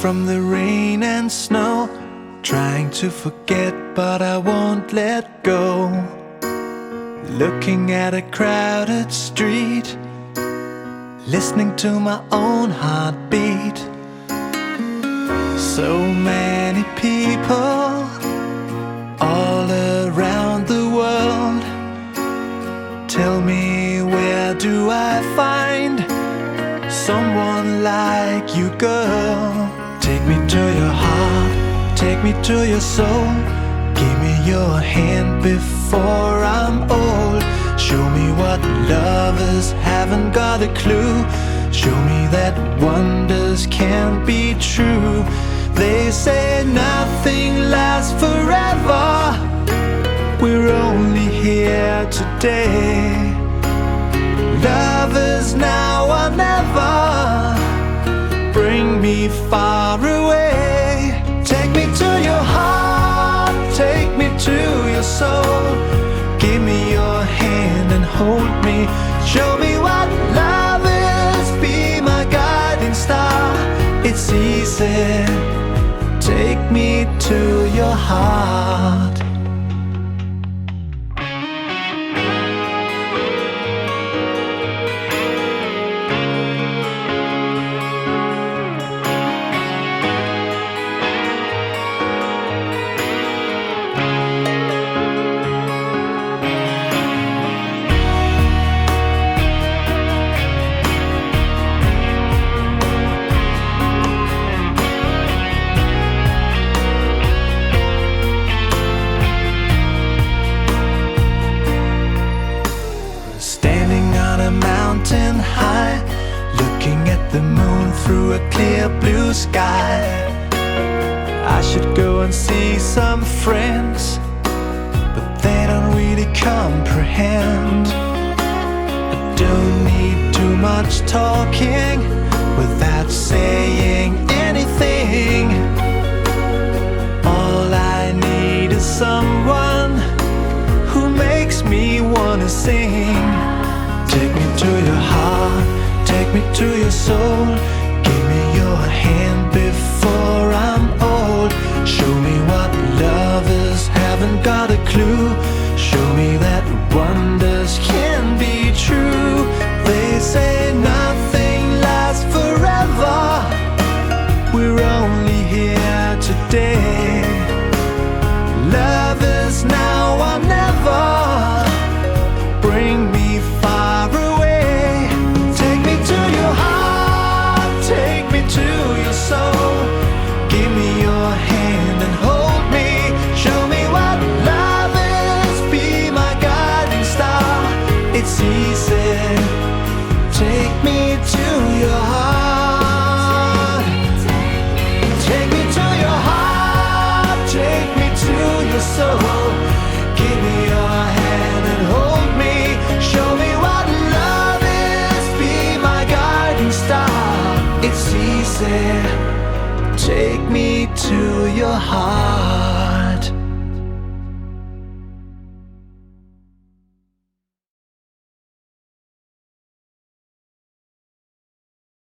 from the rain and snow. Trying to forget, but I won't let go. Looking at a crowded street, listening to my own heartbeat. So many people all around the world. Tell me, where do I find someone like you, girl? Take me to your heart, take me to your soul. Give me your hand before I'm old. Show me what lovers haven't got a clue. Show me that wonders can't be true. They say nothing lasts forever. We're only here today. Lovers now or never. Bring me far me to your soul. Give me your hand and hold me. Show me what love is. Be my guiding star. It's easy. Take me to your heart. Through a clear blue sky. I should go and see some friends, but they don't really comprehend. I don't need too much talking without saying anything. All I need is someone who makes me wanna sing. Take me to your heart, take me to your soul. Your Easy. Take me to your heart.